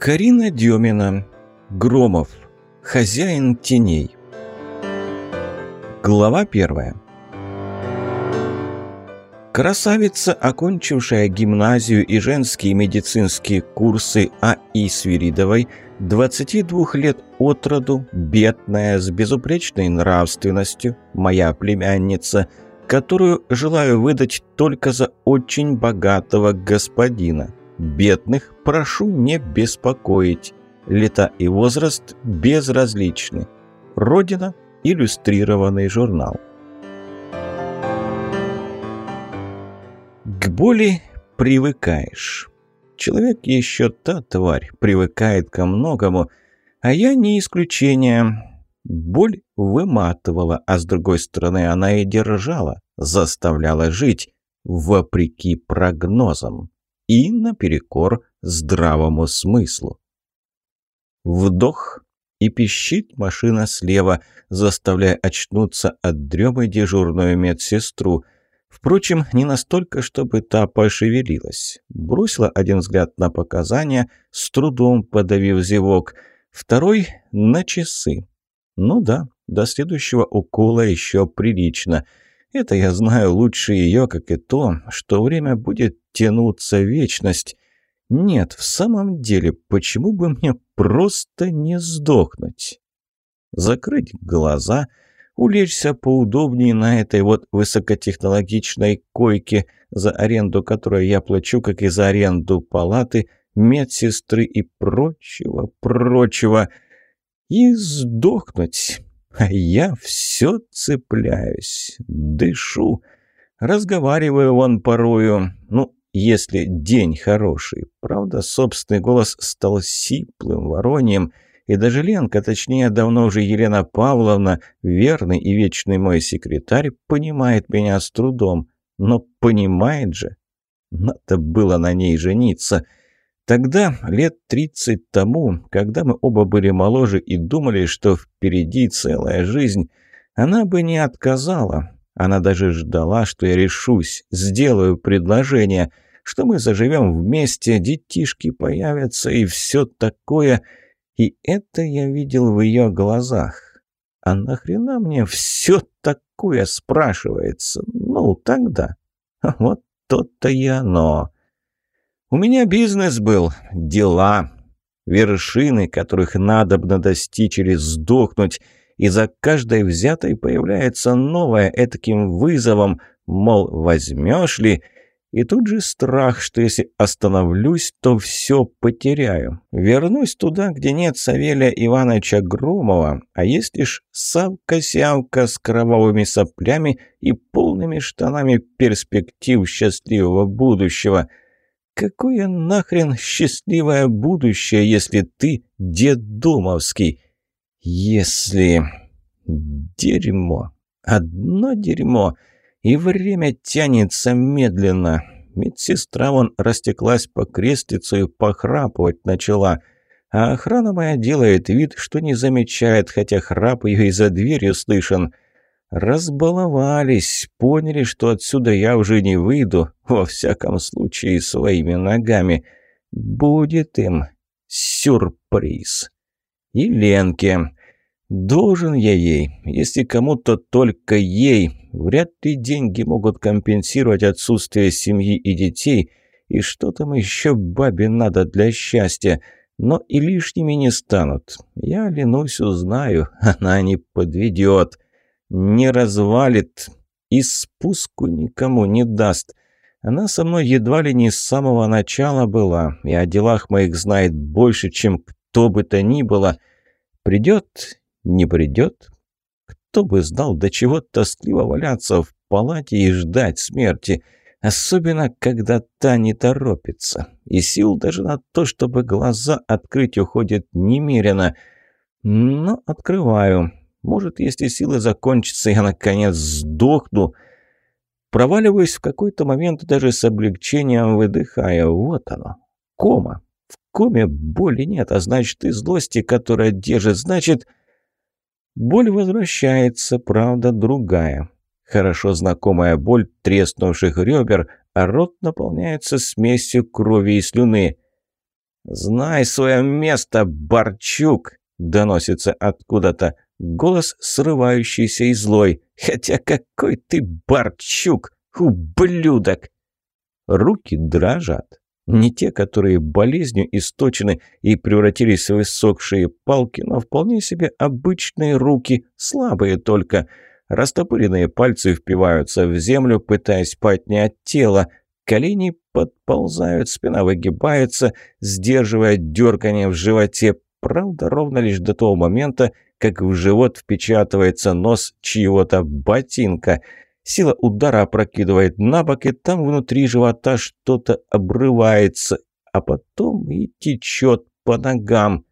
Карина Демина. Громов. Хозяин теней. Глава первая. Красавица, окончившая гимназию и женские медицинские курсы А.И. Свиридовой, 22 лет от роду, бедная, с безупречной нравственностью, моя племянница, которую желаю выдать только за очень богатого господина. Бедных прошу не беспокоить. Лета и возраст безразличны. Родина – иллюстрированный журнал. К боли привыкаешь. Человек еще та тварь, привыкает ко многому, а я не исключение. Боль выматывала, а с другой стороны она и держала, заставляла жить, вопреки прогнозам и наперекор здравому смыслу. Вдох, и пищит машина слева, заставляя очнуться от дремы дежурную медсестру. Впрочем, не настолько, чтобы та пошевелилась. Бросила один взгляд на показания, с трудом подавив зевок. Второй — на часы. Ну да, до следующего укола еще прилично — это я знаю лучше ее, как и то, что время будет тянуться вечность. Нет, в самом деле, почему бы мне просто не сдохнуть? Закрыть глаза, улечься поудобнее на этой вот высокотехнологичной койке, за аренду которой я плачу, как и за аренду палаты, медсестры и прочего, прочего, и сдохнуть». А я все цепляюсь, дышу, разговариваю вон порою. Ну, если день хороший. Правда, собственный голос стал сиплым, вороньем, и даже Ленка, точнее, давно уже Елена Павловна, верный и вечный мой секретарь, понимает меня с трудом. Но понимает же. Надо было на ней жениться — Тогда, лет тридцать тому, когда мы оба были моложе и думали, что впереди целая жизнь, она бы не отказала. Она даже ждала, что я решусь, сделаю предложение, что мы заживем вместе, детишки появятся и все такое. И это я видел в ее глазах. А нахрена мне все такое спрашивается? Ну, тогда. Вот то-то и оно. У меня бизнес был, дела, вершины, которых надобно достичь или сдохнуть, и за каждой взятой появляется новое этаким вызовом, мол, возьмешь ли, и тут же страх, что если остановлюсь, то все потеряю. Вернусь туда, где нет Савелия Ивановича Громова, а есть лишь Савка-сявка с кровавыми соплями и полными штанами перспектив счастливого будущего – Какое нахрен счастливое будущее, если ты дедомовский? Если... Дерьмо. Одно дерьмо. И время тянется медленно. Медсестра вон растеклась по крестицу и похрапывать начала. А охрана моя делает вид, что не замечает, хотя храп ее и за дверью слышен. Разбаловались, поняли, что отсюда я уже не выйду, во всяком случае своими ногами. Будет им сюрприз. И Ленке. Должен я ей, если кому-то только ей. Вряд ли деньги могут компенсировать отсутствие семьи и детей, и что там еще бабе надо для счастья. Но и лишними не станут. Я, ленусь, узнаю, она не подведет не развалит и спуску никому не даст. Она со мной едва ли не с самого начала была, и о делах моих знает больше, чем кто бы то ни было. Придет, не придет. Кто бы знал, до чего тоскливо валяться в палате и ждать смерти, особенно когда та не торопится. И сил даже на то, чтобы глаза открыть, уходит немерено. Но открываю. Может, если силы закончатся, я наконец сдохну. Проваливаюсь в какой-то момент даже с облегчением выдыхая. Вот оно. Кома. В коме боли нет, а значит и злости, которая держит, значит... Боль возвращается, правда, другая. Хорошо знакомая боль треснувших ребер, а рот наполняется смесью крови и слюны. «Знай свое место, Борчук!» — доносится откуда-то. Голос срывающийся и злой. «Хотя какой ты Борчук, ублюдок!» Руки дрожат. Не те, которые болезнью источены и превратились в иссохшие палки, но вполне себе обычные руки, слабые только. Растопыренные пальцы впиваются в землю, пытаясь поднять тело. Колени подползают, спина выгибается, сдерживая дергание в животе. Правда, ровно лишь до того момента, как в живот впечатывается нос чьего-то ботинка – Сила удара опрокидывает на бок, и там внутри живота что-то обрывается, а потом и течет по ногам.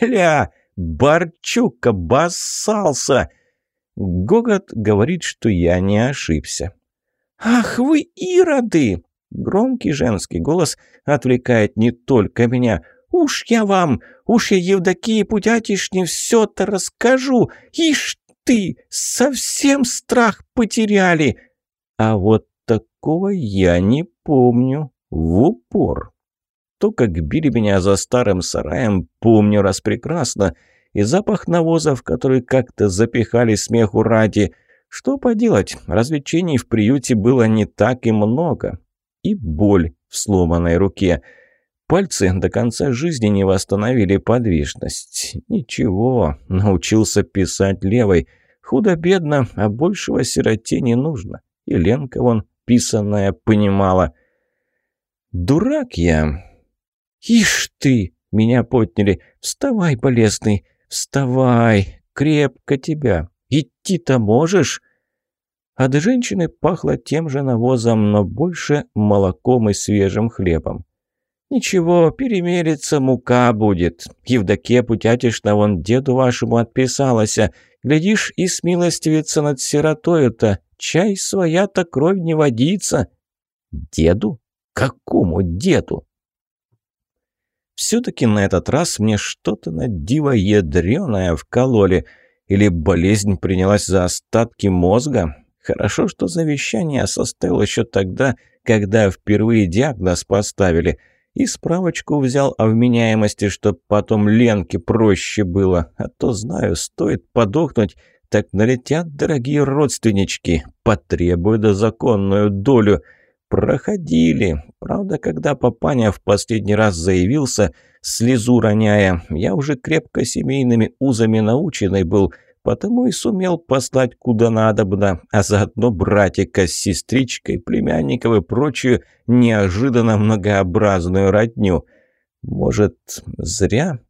«Ля! Борчук обоссался!» Гогот говорит, что я не ошибся. «Ах вы ироды!» Громкий женский голос отвлекает не только меня. «Уж я вам, уж я Евдокии Путятишне все-то расскажу! Ишь ты! Совсем страх потеряли!» А вот такого я не помню. В упор. То, как били меня за старым сараем, помню раз прекрасно. И запах навоза, в который как-то запихали смеху ради. Что поделать, развлечений в приюте было не так и много. И боль в сломанной руке. Пальцы до конца жизни не восстановили подвижность. Ничего, научился писать левой – Худо-бедно, а большего сироте не нужно. И Ленка вон писанная понимала. «Дурак я!» «Ишь ты!» — меня подняли. «Вставай, болезный! Вставай! Крепко тебя! Идти-то можешь?» От женщины пахло тем же навозом, но больше молоком и свежим хлебом. «Ничего, перемерится, мука будет. Евдокия Путятишна вон деду вашему отписалася. Глядишь, и смилостивится над сиротою-то. Чай своя-то кровь не водится». «Деду? Какому деду?» Все-таки на этот раз мне что-то на диво ядреное вкололи. Или болезнь принялась за остатки мозга. Хорошо, что завещание составил еще тогда, когда впервые диагноз поставили – и справочку взял о вменяемости, чтоб потом Ленке проще было. А то, знаю, стоит подохнуть, так налетят дорогие родственнички, потребуют законную долю. Проходили. Правда, когда папаня в последний раз заявился, слезу роняя, я уже крепко семейными узами наученный был – Потому и сумел послать куда надобно, а заодно братика с сестричкой, племянников и прочую неожиданно многообразную родню. Может, зря?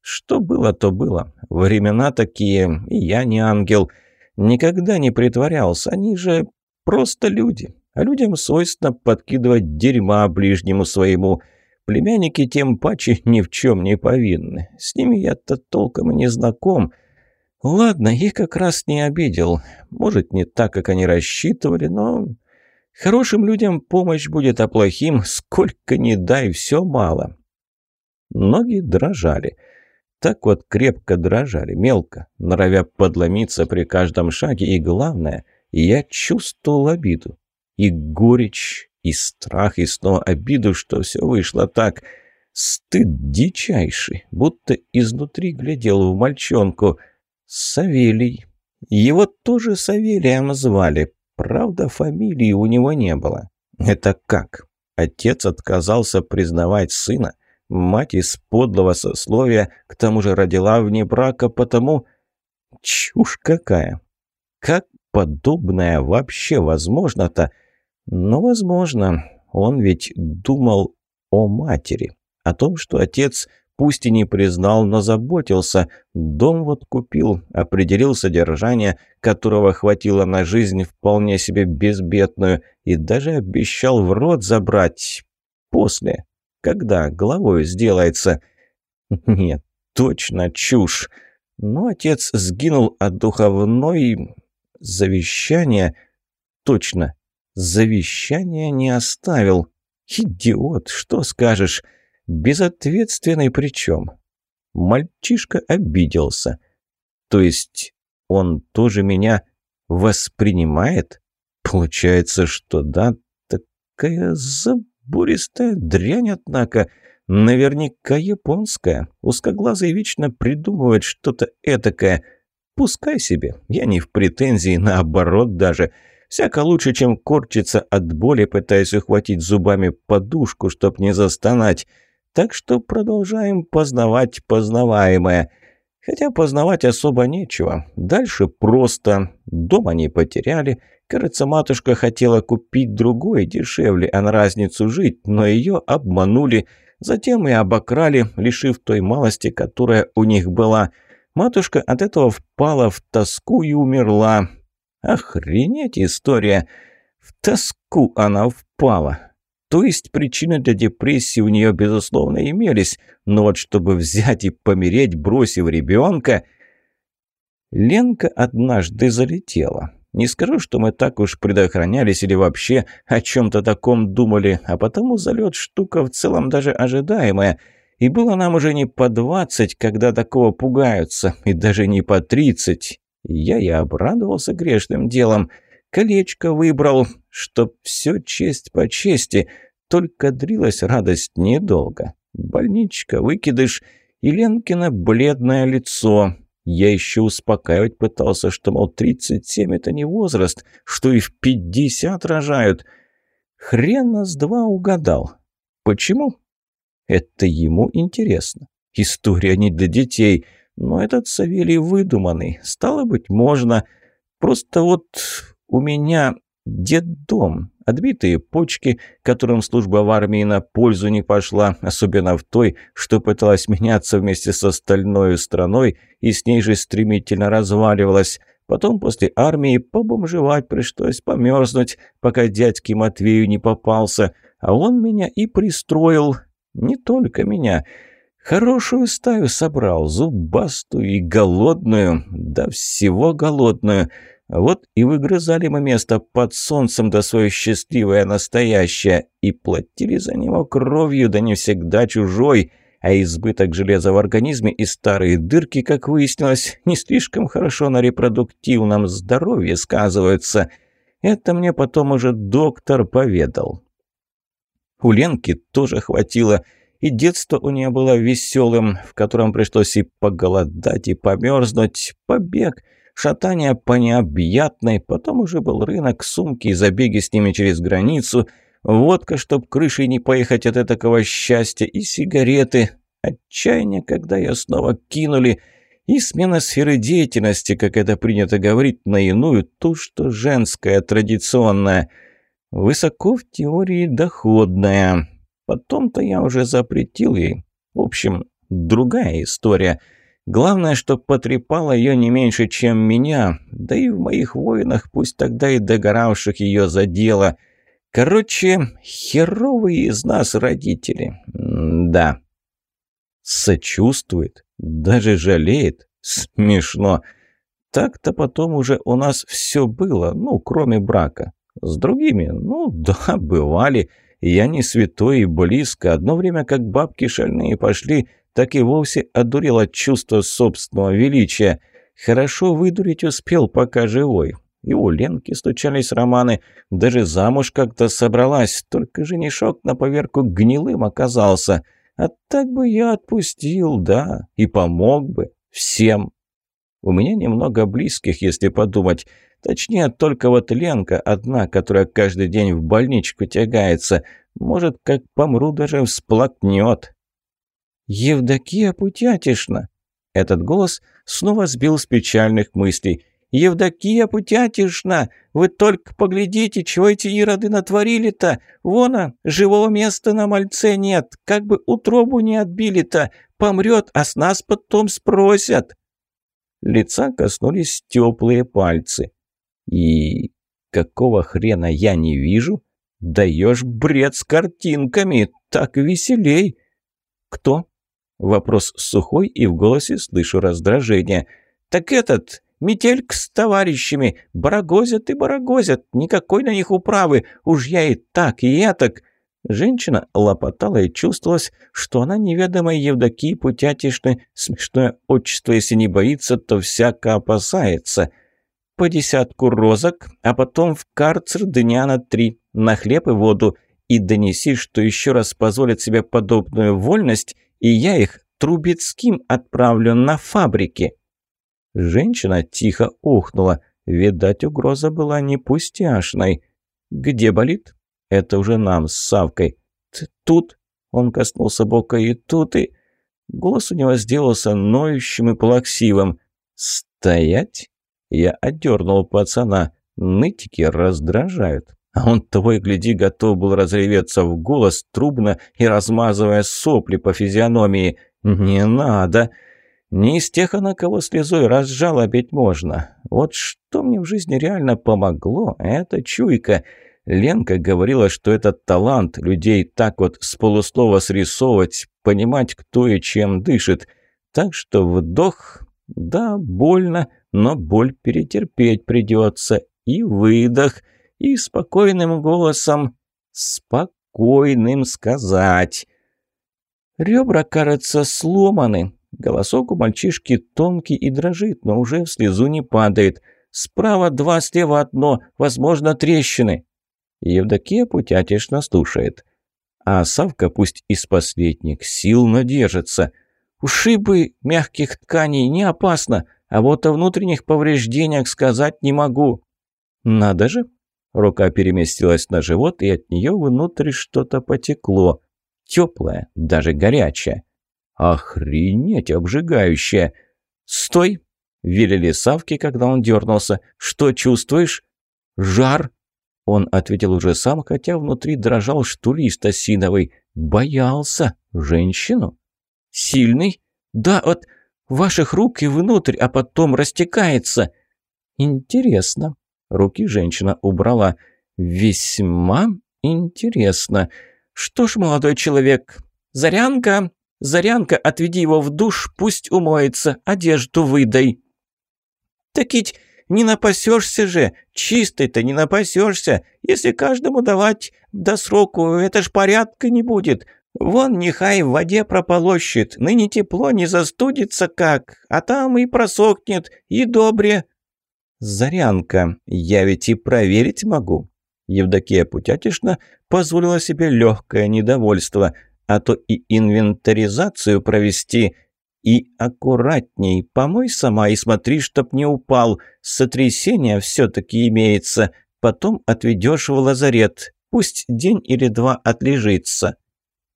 Что было, то было. Времена такие, и я не ангел. Никогда не притворялся, они же просто люди. А людям свойственно подкидывать дерьма ближнему своему. Племянники тем паче ни в чем не повинны. С ними я-то толком и не знаком — Ладно, их как раз не обидел. Может, не так, как они рассчитывали, но... Хорошим людям помощь будет, а плохим, сколько ни дай, все мало. Ноги дрожали. Так вот крепко дрожали, мелко, норовя подломиться при каждом шаге. И главное, я чувствовал обиду. И горечь, и страх, и снова обиду, что все вышло так. Стыд дичайший, будто изнутри глядел в мальчонку — Савелий. Его тоже Савелием звали. Правда, фамилии у него не было. Это как? Отец отказался признавать сына. Мать из подлого сословия, к тому же родила вне брака, потому... Чушь какая! Как подобное вообще возможно-то? Ну, возможно. Он ведь думал о матери. О том, что отец Пусть и не признал, но заботился. Дом вот купил, определил содержание, которого хватило на жизнь вполне себе безбедную, и даже обещал в рот забрать. После. Когда головой сделается. Нет, точно чушь. Но отец сгинул от духовной... Завещания... Точно, завещания не оставил. Идиот, что скажешь? Безответственный причем. Мальчишка обиделся. То есть он тоже меня воспринимает? Получается, что да, такая забористая дрянь, однако. Наверняка японская. Узкоглазый вечно придумывает что-то этакое. Пускай себе. Я не в претензии, наоборот даже. Всяко лучше, чем корчиться от боли, пытаясь ухватить зубами подушку, чтоб не застонать. Так что продолжаем познавать познаваемое. Хотя познавать особо нечего. Дальше просто. Дом они потеряли. Кажется, матушка хотела купить другой, дешевле, а на разницу жить, но ее обманули. Затем и обокрали, лишив той малости, которая у них была. Матушка от этого впала в тоску и умерла. Охренеть история! В тоску она впала. То есть причины для депрессии у нее, безусловно, имелись, но вот чтобы взять и помереть, бросив ребенка... Ленка однажды залетела. Не скажу, что мы так уж предохранялись или вообще о чем-то таком думали, а потому залет штука в целом даже ожидаемая. И было нам уже не по двадцать, когда такого пугаются, и даже не по тридцать. Я и обрадовался грешным делом. Колечко выбрал, чтоб все честь по чести. Только дрилась радость недолго. Больничка, выкидыш и Ленкино бледное лицо. Я еще успокаивать пытался, что, мол, 37 – это не возраст, что и в 50 рожают. Хрена с два угадал. Почему? Это ему интересно. История не для детей. Но этот Савелий выдуманный. Стало быть, можно. Просто вот у меня детдом. Отбитые почки, которым служба в армии на пользу не пошла, особенно в той, что пыталась меняться вместе с остальной страной и с ней же стремительно разваливалась. Потом после армии побомжевать пришлось, померзнуть, пока дядьке Матвею не попался. А он меня и пристроил. Не только меня. Хорошую стаю собрал, зубастую и голодную, да всего голодную – вот и выгрызали мы место под солнцем до свое счастливое настоящее, и платили за него кровью, да не всегда чужой, а избыток железа в организме и старые дырки, как выяснилось, не слишком хорошо на репродуктивном здоровье сказываются. Это мне потом уже доктор поведал. У Ленки тоже хватило, и детство у нее было веселым, в котором пришлось и поголодать, и померзнуть, побег — шатание по необъятной, потом уже был рынок, сумки и забеги с ними через границу, водка, чтоб крышей не поехать от этого счастья, и сигареты, отчаяние, когда ее снова кинули, и смена сферы деятельности, как это принято говорить, на иную, ту, что женская, традиционная. Высоко в теории доходная. Потом-то я уже запретил ей. В общем, другая история – Главное, что потрепало ее не меньше, чем меня, да и в моих воинах, пусть тогда и догоравших ее задело. Короче, херовые из нас родители. Да. Сочувствует, даже жалеет. Смешно. Так-то потом уже у нас все было, ну, кроме брака. С другими, ну да, бывали. Я не святой и близко. Одно время, как бабки шальные пошли, так и вовсе одурел от чувства собственного величия. Хорошо выдурить успел, пока живой. И у Ленки стучались романы, даже замуж как-то собралась, только женишок на поверку гнилым оказался. А так бы я отпустил, да, и помог бы всем. У меня немного близких, если подумать. Точнее, только вот Ленка одна, которая каждый день в больничку тягается. Может, как помру, даже всплакнет. «Евдокия Путятишна!» Этот голос снова сбил с печальных мыслей. «Евдокия Путятишна! Вы только поглядите, чего эти ироды натворили-то! Вона, живого места на мальце нет, как бы утробу не отбили-то! Помрет, а с нас потом спросят!» Лица коснулись теплые пальцы. «И какого хрена я не вижу? Даешь бред с картинками, так веселей!» «Кто?» Вопрос сухой, и в голосе слышу раздражение. «Так этот, Метельк с товарищами, барагозят и барагозят, никакой на них управы, уж я и так, и я так...» Женщина лопотала и чувствовалось, что она неведомой Евдокии Путятишны, смешное отчество, если не боится, то всяко опасается. По десятку розок, а потом в карцер дня на три, на хлеб и воду, и донеси, что еще раз позволят себе подобную вольность, и я их Трубецким отправлю на фабрики». Женщина тихо ухнула. Видать, угроза была не пустяшной. «Где болит?» «Это уже нам с Савкой». «Тут?» Он коснулся бока и тут, и... Голос у него сделался ноющим и плаксивым. «Стоять?» Я отдернул пацана. Нытики раздражают. А он того и гляди готов был разреветься в голос, трубно и размазывая сопли по физиономии. «Не надо!» Не из тех, на кого слезой разжалобить можно. Вот что мне в жизни реально помогло, это чуйка. Ленка говорила, что этот талант людей так вот с полуслова срисовывать, понимать, кто и чем дышит. Так что вдох, да, больно, но боль перетерпеть придется. И выдох, и спокойным голосом, спокойным сказать. Ребра, кажется, сломаны, Голосок у мальчишки тонкий и дрожит, но уже в слезу не падает. Справа два, слева одно, возможно, трещины. Евдокия путятишно слушает. А Савка пусть из последних сил, но держится. Ушибы мягких тканей не опасно, а вот о внутренних повреждениях сказать не могу. Надо же. Рука переместилась на живот, и от нее внутрь что-то потекло. Теплое, даже горячее. Охренеть обжигающее! Стой! Велели Савке, когда он дернулся. Что чувствуешь? Жар! Он ответил уже сам, хотя внутри дрожал штулист осиновый. Боялся женщину. Сильный? Да, от ваших рук и внутрь, а потом растекается. Интересно. Руки женщина убрала. Весьма интересно. Что ж, молодой человек, Зарянка, Зарянка, отведи его в душ, пусть умоется, одежду выдай». «Так ведь не напасешься же, чистой-то не напасешься. Если каждому давать до сроку, это ж порядка не будет. Вон нехай в воде прополощет, ныне тепло не застудится как, а там и просохнет, и добре». «Зарянка, я ведь и проверить могу». Евдокия Путятишна позволила себе легкое недовольство – а то и инвентаризацию провести. И аккуратней, помой сама и смотри, чтоб не упал. Сотрясение все-таки имеется. Потом отведешь в лазарет. Пусть день или два отлежится».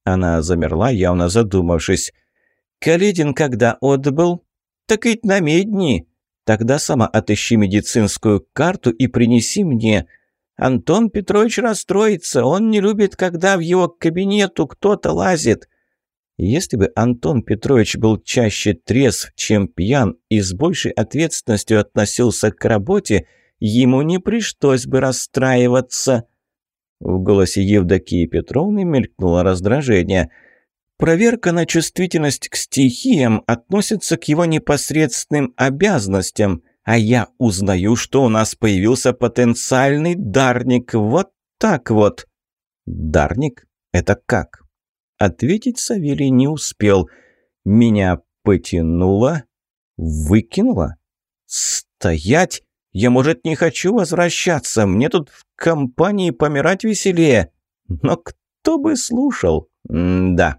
Она замерла, явно задумавшись. «Каледин когда отбыл?» «Так ведь на медни. Тогда сама отыщи медицинскую карту и принеси мне. Антон Петрович расстроится, он не любит, когда в его кабинету кто-то лазит. Если бы Антон Петрович был чаще трезв, чем пьян и с большей ответственностью относился к работе, ему не пришлось бы расстраиваться. В голосе Евдокии Петровны мелькнуло раздражение. Проверка на чувствительность к стихиям относится к его непосредственным обязанностям а я узнаю, что у нас появился потенциальный дарник. Вот так вот. Дарник? Это как? Ответить Савелий не успел. Меня потянуло, выкинуло. Стоять! Я, может, не хочу возвращаться. Мне тут в компании помирать веселее. Но кто бы слушал? М да.